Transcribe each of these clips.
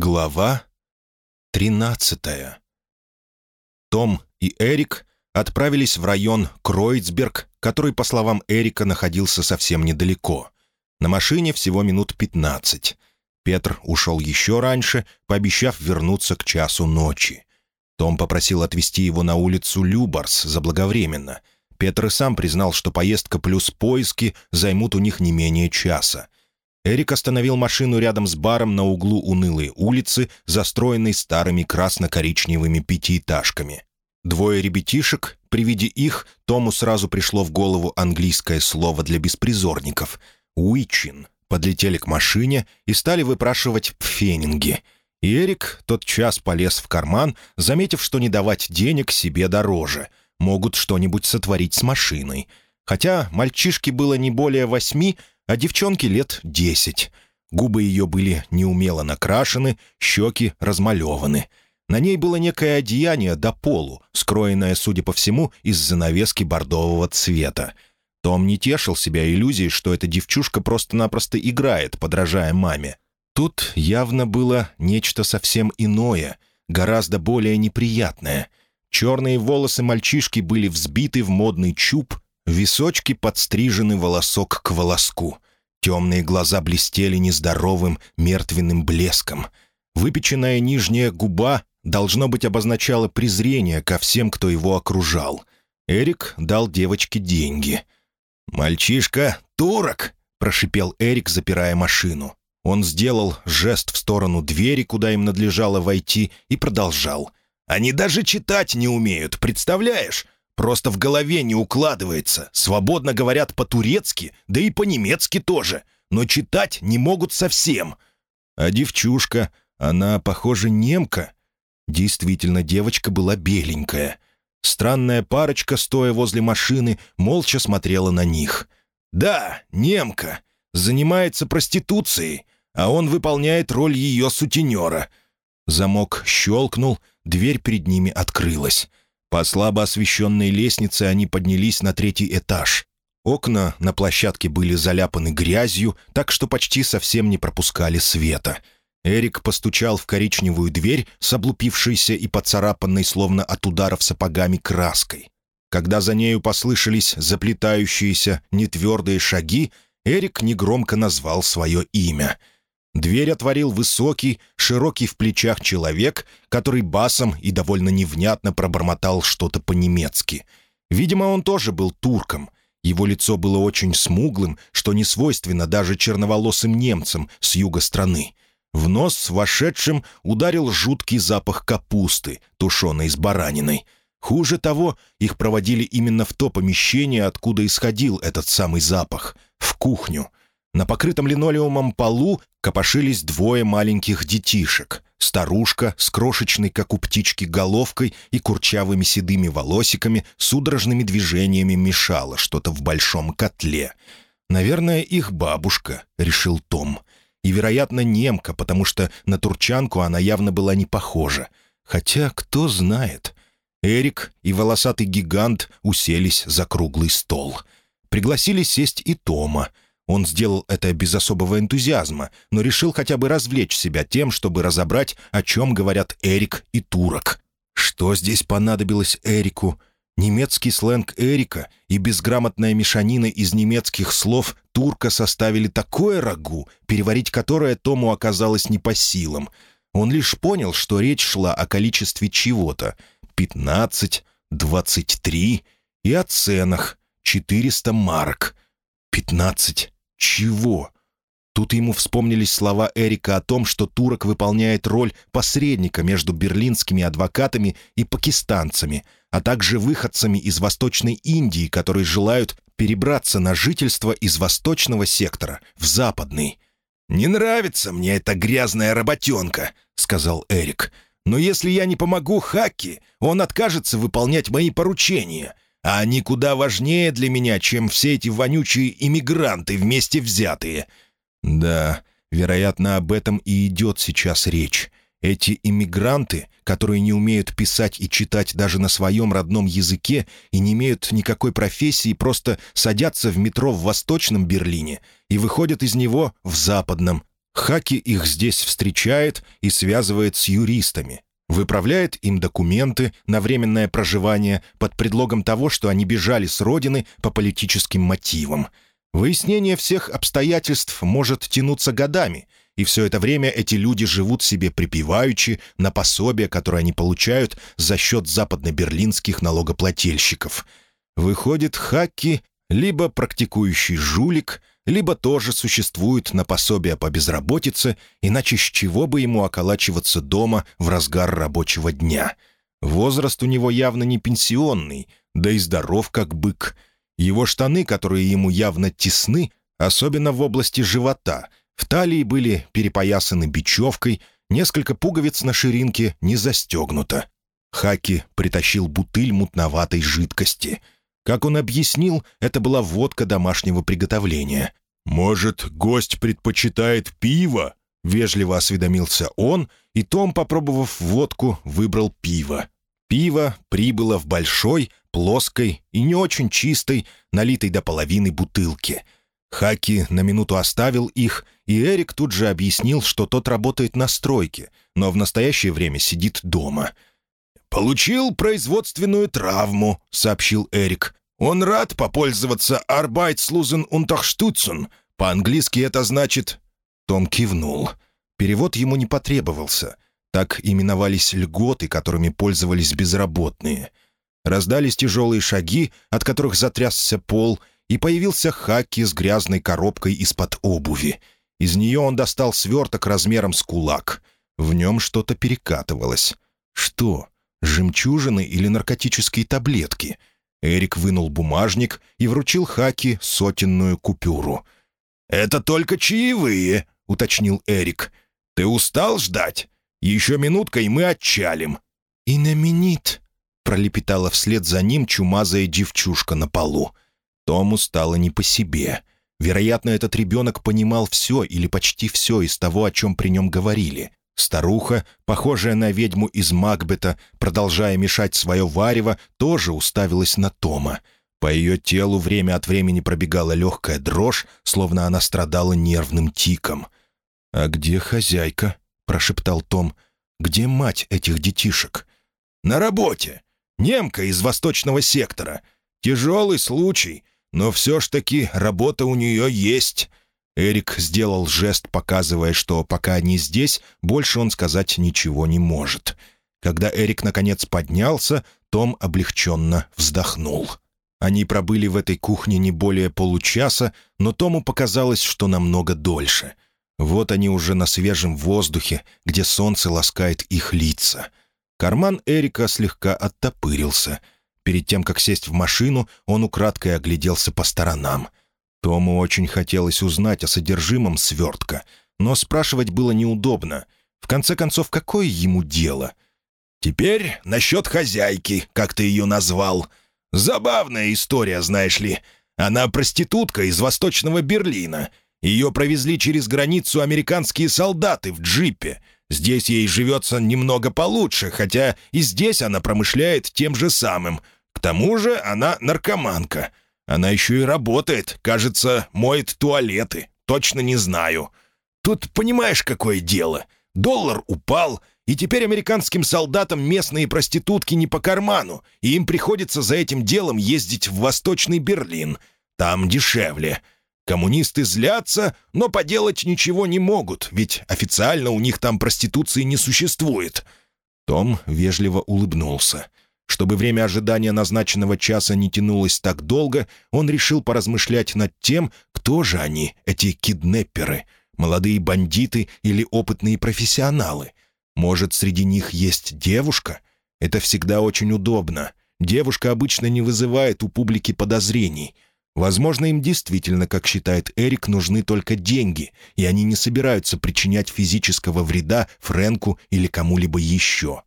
Глава 13 Том и Эрик отправились в район Кройцберг, который, по словам Эрика, находился совсем недалеко. На машине всего минут 15. Петр ушел еще раньше, пообещав вернуться к часу ночи. Том попросил отвезти его на улицу Любарс заблаговременно. Петр и сам признал, что поездка плюс поиски займут у них не менее часа. Эрик остановил машину рядом с баром на углу унылой улицы, застроенной старыми красно-коричневыми пятиэтажками. Двое ребятишек, при виде их, Тому сразу пришло в голову английское слово для беспризорников — «уичин», подлетели к машине и стали выпрашивать пфенинги. И Эрик тот час полез в карман, заметив, что не давать денег себе дороже. Могут что-нибудь сотворить с машиной. Хотя мальчишке было не более восьми, а девчонке лет десять. Губы ее были неумело накрашены, щеки размалеваны. На ней было некое одеяние до полу, скроенное, судя по всему, из занавески бордового цвета. Том не тешил себя иллюзией, что эта девчушка просто-напросто играет, подражая маме. Тут явно было нечто совсем иное, гораздо более неприятное. Черные волосы мальчишки были взбиты в модный чуб, Височки подстрижены волосок к волоску. Темные глаза блестели нездоровым, мертвенным блеском. Выпеченная нижняя губа, должно быть, обозначала презрение ко всем, кто его окружал. Эрик дал девочке деньги. «Мальчишка, турок!» — прошипел Эрик, запирая машину. Он сделал жест в сторону двери, куда им надлежало войти, и продолжал. «Они даже читать не умеют, представляешь? Просто в голове не укладывается. Свободно говорят по-турецки, да и по-немецки тоже. Но читать не могут совсем. А девчушка, она, похоже, немка. Действительно, девочка была беленькая. Странная парочка, стоя возле машины, молча смотрела на них. «Да, немка. Занимается проституцией, а он выполняет роль ее сутенера». Замок щелкнул, дверь перед ними открылась. По слабо освещенной лестнице они поднялись на третий этаж. Окна на площадке были заляпаны грязью, так что почти совсем не пропускали света. Эрик постучал в коричневую дверь с облупившейся и поцарапанной, словно от ударов сапогами, краской. Когда за нею послышались заплетающиеся, нетвердые шаги, Эрик негромко назвал свое имя — Дверь отворил высокий, широкий в плечах человек, который басом и довольно невнятно пробормотал что-то по-немецки. Видимо, он тоже был турком. Его лицо было очень смуглым, что не свойственно даже черноволосым немцам с юга страны. В нос вошедшим ударил жуткий запах капусты, тушеной с бараниной. Хуже того, их проводили именно в то помещение, откуда исходил этот самый запах — в кухню — на покрытом линолеумом полу копошились двое маленьких детишек. Старушка с крошечной, как у птички, головкой и курчавыми седыми волосиками судорожными движениями мешала что-то в большом котле. «Наверное, их бабушка», — решил Том. «И, вероятно, немка, потому что на турчанку она явно была не похожа. Хотя, кто знает». Эрик и волосатый гигант уселись за круглый стол. Пригласили сесть и Тома — он сделал это без особого энтузиазма, но решил хотя бы развлечь себя тем, чтобы разобрать, о чем говорят Эрик и Турок. Что здесь понадобилось Эрику? Немецкий сленг Эрика и безграмотная мешанина из немецких слов турка составили такое рагу, переварить которое Тому оказалось не по силам. Он лишь понял, что речь шла о количестве чего-то — пятнадцать, двадцать три и о ценах — четыреста марок. Пятнадцать чего? Тут ему вспомнились слова Эрика о том, что турок выполняет роль посредника между берлинскими адвокатами и пакистанцами, а также выходцами из Восточной Индии, которые желают перебраться на жительство из восточного сектора в западный. «Не нравится мне эта грязная работенка», — сказал Эрик. «Но если я не помогу Хаки, он откажется выполнять мои поручения а они куда важнее для меня, чем все эти вонючие иммигранты вместе взятые». «Да, вероятно, об этом и идет сейчас речь. Эти иммигранты, которые не умеют писать и читать даже на своем родном языке и не имеют никакой профессии, просто садятся в метро в Восточном Берлине и выходят из него в Западном. Хаки их здесь встречает и связывает с юристами, выправляет им документы на временное проживание под предлогом того, что они бежали с родины по политическим мотивам. Выяснение всех обстоятельств может тянуться годами, и все это время эти люди живут себе припеваючи на пособие, которое они получают за счет западно-берлинских налогоплательщиков. Выходит, Хаки либо практикующий жулик, либо тоже существует на пособие по безработице, иначе с чего бы ему околачиваться дома в разгар рабочего дня. Возраст у него явно не пенсионный, да и здоров как бык. Его штаны, которые ему явно тесны, особенно в области живота, в талии были перепоясаны бечевкой, несколько пуговиц на ширинке не застегнуто. Хаки притащил бутыль мутноватой жидкости — как он объяснил, это была водка домашнего приготовления. «Может, гость предпочитает пиво?» — вежливо осведомился он, и Том, попробовав водку, выбрал пиво. Пиво прибыло в большой, плоской и не очень чистой, налитой до половины бутылке. Хаки на минуту оставил их, и Эрик тут же объяснил, что тот работает на стройке, но в настоящее время сидит дома. «Получил производственную травму», — сообщил Эрик. Он рад попользоваться «Arbeitslosen Unterstützen». По-английски это значит... Том кивнул. Перевод ему не потребовался. Так именовались льготы, которыми пользовались безработные. Раздались тяжелые шаги, от которых затрясся пол, и появился Хаки с грязной коробкой из-под обуви. Из нее он достал сверток размером с кулак. В нем что-то перекатывалось. Что? Жемчужины или наркотические таблетки — Эрик вынул бумажник и вручил Хаки сотенную купюру. «Это только чаевые», — уточнил Эрик. «Ты устал ждать? Еще минутка, и мы отчалим». «Иноменит», — пролепетала вслед за ним чумазая девчушка на полу. Тому стало не по себе. Вероятно, этот ребенок понимал все или почти все из того, о чем при нем говорили. Старуха, похожая на ведьму из Макбета, продолжая мешать свое варево, тоже уставилась на Тома. По ее телу время от времени пробегала легкая дрожь, словно она страдала нервным тиком. «А где хозяйка?» — прошептал Том. «Где мать этих детишек?» «На работе. Немка из восточного сектора. Тяжелый случай, но все ж таки работа у нее есть. Эрик сделал жест, показывая, что пока они здесь, больше он сказать ничего не может. Когда Эрик наконец поднялся, Том облегченно вздохнул. Они пробыли в этой кухне не более получаса, но Тому показалось, что намного дольше. Вот они уже на свежем воздухе, где солнце ласкает их лица. Карман Эрика слегка оттопырился. Перед тем, как сесть в машину, он украдкой огляделся по сторонам — Тому очень хотелось узнать о содержимом свертка, но спрашивать было неудобно. В конце концов, какое ему дело? «Теперь насчет хозяйки, как ты ее назвал. Забавная история, знаешь ли. Она проститутка из Восточного Берлина. Ее провезли через границу американские солдаты в джипе. Здесь ей живется немного получше, хотя и здесь она промышляет тем же самым. К тому же она наркоманка». Она еще и работает. Кажется, моет туалеты. Точно не знаю. Тут понимаешь, какое дело. Доллар упал, и теперь американским солдатам местные проститутки не по карману, и им приходится за этим делом ездить в Восточный Берлин. Там дешевле. Коммунисты злятся, но поделать ничего не могут, ведь официально у них там проституции не существует». Том вежливо улыбнулся. Чтобы время ожидания назначенного часа не тянулось так долго, он решил поразмышлять над тем, кто же они, эти киднепперы, молодые бандиты или опытные профессионалы. Может, среди них есть девушка? Это всегда очень удобно. Девушка обычно не вызывает у публики подозрений. Возможно, им действительно, как считает Эрик, нужны только деньги, и они не собираются причинять физического вреда Фрэнку или кому-либо еще.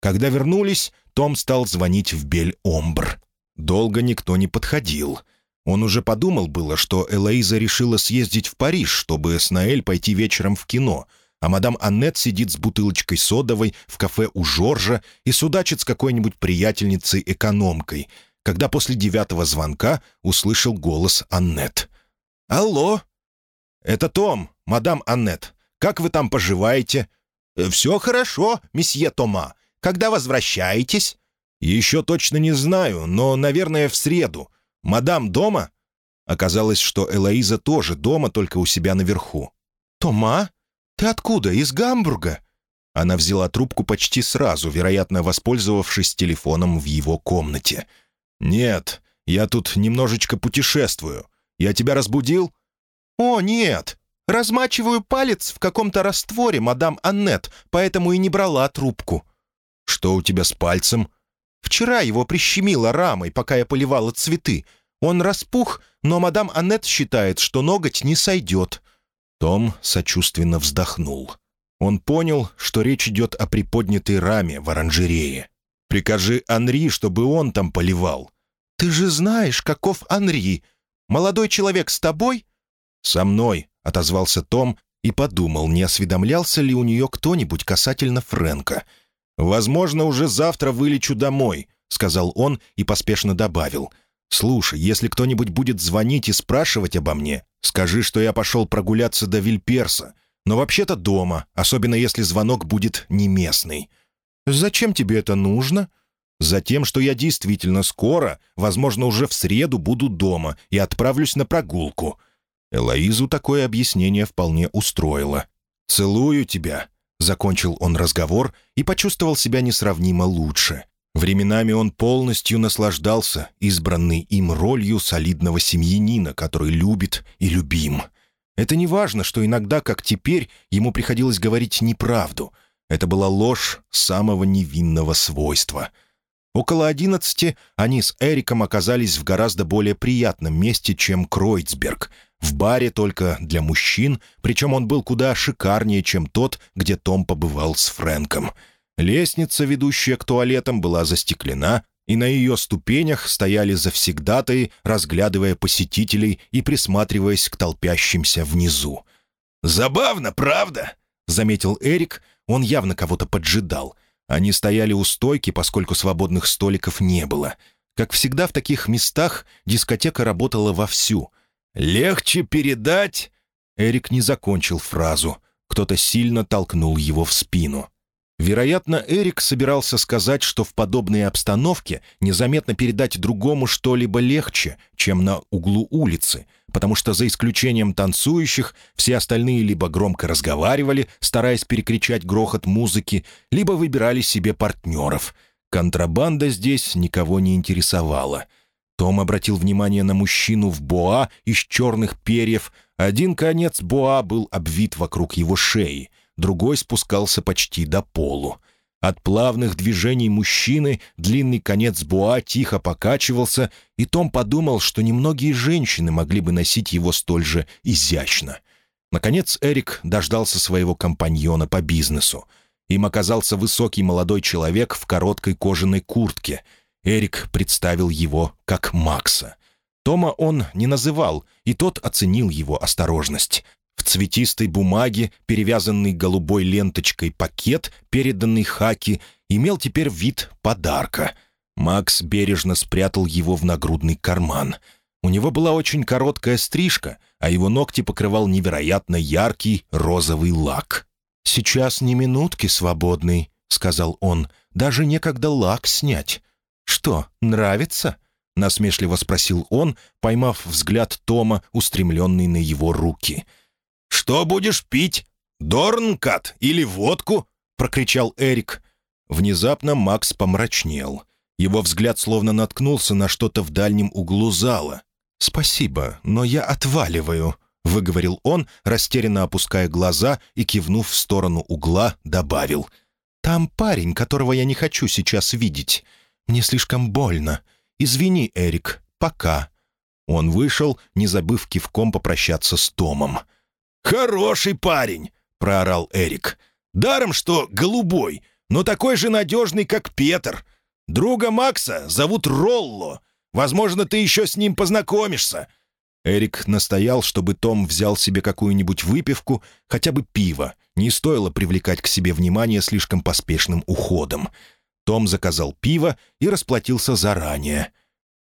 Когда вернулись, том стал звонить в Бель-Омбр. Долго никто не подходил. Он уже подумал было, что Элоиза решила съездить в Париж, чтобы с Наэль пойти вечером в кино, а мадам Аннет сидит с бутылочкой содовой в кафе у Жоржа и судачит с какой-нибудь приятельницей-экономкой, когда после девятого звонка услышал голос Аннет. «Алло!» «Это Том, мадам Аннет. Как вы там поживаете?» «Все хорошо, месье Тома. Когда возвращаетесь?» «Еще точно не знаю, но, наверное, в среду. Мадам дома?» Оказалось, что Элоиза тоже дома, только у себя наверху. «Тома? Ты откуда? Из Гамбурга?» Она взяла трубку почти сразу, вероятно, воспользовавшись телефоном в его комнате. «Нет, я тут немножечко путешествую. Я тебя разбудил?» «О, нет! Размачиваю палец в каком-то растворе, мадам Аннет, поэтому и не брала трубку». «Что у тебя с пальцем?» «Вчера его прищемило рамой, пока я поливала цветы. Он распух, но мадам Аннет считает, что ноготь не сойдет». Том сочувственно вздохнул. Он понял, что речь идет о приподнятой раме в оранжерее. «Прикажи Анри, чтобы он там поливал». «Ты же знаешь, каков Анри. Молодой человек с тобой?» «Со мной», — отозвался Том и подумал, не осведомлялся ли у нее кто-нибудь касательно Фрэнка. «Возможно, уже завтра вылечу домой», — сказал он и поспешно добавил. «Слушай, если кто-нибудь будет звонить и спрашивать обо мне, скажи, что я пошел прогуляться до Вильперса но вообще-то дома, особенно если звонок будет не местный. «Зачем тебе это нужно?» «Затем, что я действительно скоро, возможно, уже в среду буду дома и отправлюсь на прогулку». Элоизу такое объяснение вполне устроило. «Целую тебя», — закончил он разговор и почувствовал себя несравнимо лучше. Временами он полностью наслаждался избранной им ролью солидного семьянина, который любит и любим. Это не важно, что иногда, как теперь, ему приходилось говорить неправду. Это была ложь самого невинного свойства. Около одиннадцати они с Эриком оказались в гораздо более приятном месте, чем Кройцберг. В баре только для мужчин, причем он был куда шикарнее, чем тот, где Том побывал с Фрэнком. Лестница, ведущая к туалетам, была застеклена, и на ее ступенях стояли завсегдатые, разглядывая посетителей и присматриваясь к толпящимся внизу. «Забавно, правда?» — заметил Эрик. Он явно кого-то поджидал. Они стояли у стойки, поскольку свободных столиков не было. Как всегда в таких местах дискотека работала вовсю. «Легче передать...» Эрик не закончил фразу. Кто-то сильно толкнул его в спину. Вероятно, Эрик собирался сказать, что в подобной обстановке незаметно передать другому что-либо легче, чем на углу улицы, потому что за исключением танцующих все остальные либо громко разговаривали, стараясь перекричать грохот музыки, либо выбирали себе партнеров. Контрабанда здесь никого не интересовала. Том обратил внимание на мужчину в боа из черных перьев. Один конец боа был обвит вокруг его шеи — другой спускался почти до полу. От плавных движений мужчины длинный конец буа тихо покачивался, и Том подумал, что немногие женщины могли бы носить его столь же изящно. Наконец Эрик дождался своего компаньона по бизнесу. Им оказался высокий молодой человек в короткой кожаной куртке. Эрик представил его как Макса. Тома он не называл, и тот оценил его осторожность в цветистой бумаге, перевязанный голубой ленточкой пакет, переданный Хаки, имел теперь вид подарка. Макс бережно спрятал его в нагрудный карман. У него была очень короткая стрижка, а его ногти покрывал невероятно яркий розовый лак. «Сейчас ни минутки свободный», — сказал он, — «даже некогда лак снять». «Что, нравится?» — насмешливо спросил он, поймав взгляд Тома, устремленный на его руки — «Что будешь пить? Дорнкат или водку?» — прокричал Эрик. Внезапно Макс помрачнел. Его взгляд словно наткнулся на что-то в дальнем углу зала. «Спасибо, но я отваливаю», — выговорил он, растерянно опуская глаза и, кивнув в сторону угла, добавил. «Там парень, которого я не хочу сейчас видеть. Мне слишком больно. Извини, Эрик, пока». Он вышел, не забыв кивком попрощаться с Томом. «Хороший парень!» — проорал Эрик. «Даром, что голубой, но такой же надежный, как Петр. Друга Макса зовут Ролло. Возможно, ты еще с ним познакомишься». Эрик настоял, чтобы Том взял себе какую-нибудь выпивку, хотя бы пиво. Не стоило привлекать к себе внимание слишком поспешным уходом. Том заказал пиво и расплатился заранее.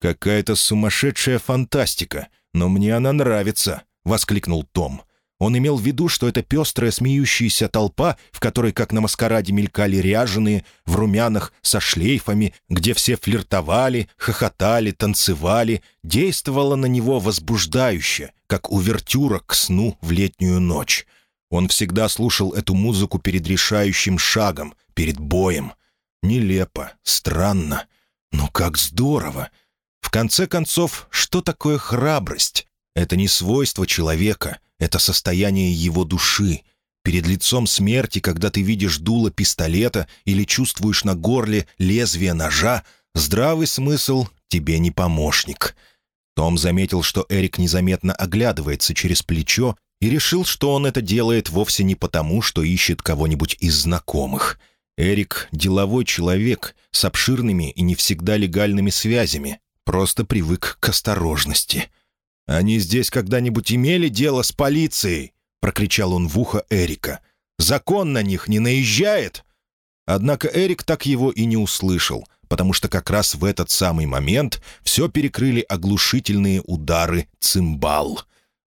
«Какая-то сумасшедшая фантастика, но мне она нравится», — воскликнул Том. Он имел в виду, что это пестрая смеющаяся толпа, в которой, как на маскараде, мелькали ряженые, в румянах, со шлейфами, где все флиртовали, хохотали, танцевали, действовала на него возбуждающе, как увертюра к сну в летнюю ночь. Он всегда слушал эту музыку перед решающим шагом, перед боем. Нелепо, странно, но как здорово! В конце концов, что такое храбрость? Это не свойство человека, это состояние его души. Перед лицом смерти, когда ты видишь дуло пистолета или чувствуешь на горле лезвие ножа, здравый смысл тебе не помощник. Том заметил, что Эрик незаметно оглядывается через плечо и решил, что он это делает вовсе не потому, что ищет кого-нибудь из знакомых. Эрик — деловой человек с обширными и не всегда легальными связями, просто привык к осторожности. «Они здесь когда-нибудь имели дело с полицией?» — прокричал он в ухо Эрика. «Закон на них не наезжает?» Однако Эрик так его и не услышал, потому что как раз в этот самый момент все перекрыли оглушительные удары цимбал.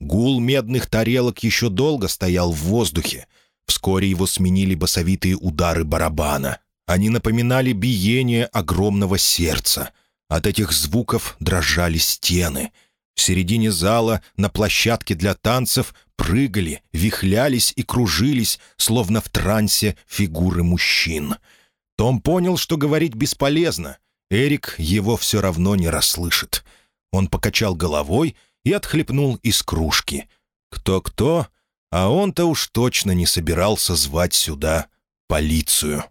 Гул медных тарелок еще долго стоял в воздухе. Вскоре его сменили басовитые удары барабана. Они напоминали биение огромного сердца. От этих звуков дрожали стены — в середине зала, на площадке для танцев, прыгали, вихлялись и кружились, словно в трансе фигуры мужчин. Том понял, что говорить бесполезно. Эрик его все равно не расслышит. Он покачал головой и отхлепнул из кружки. Кто-кто, а он-то уж точно не собирался звать сюда полицию.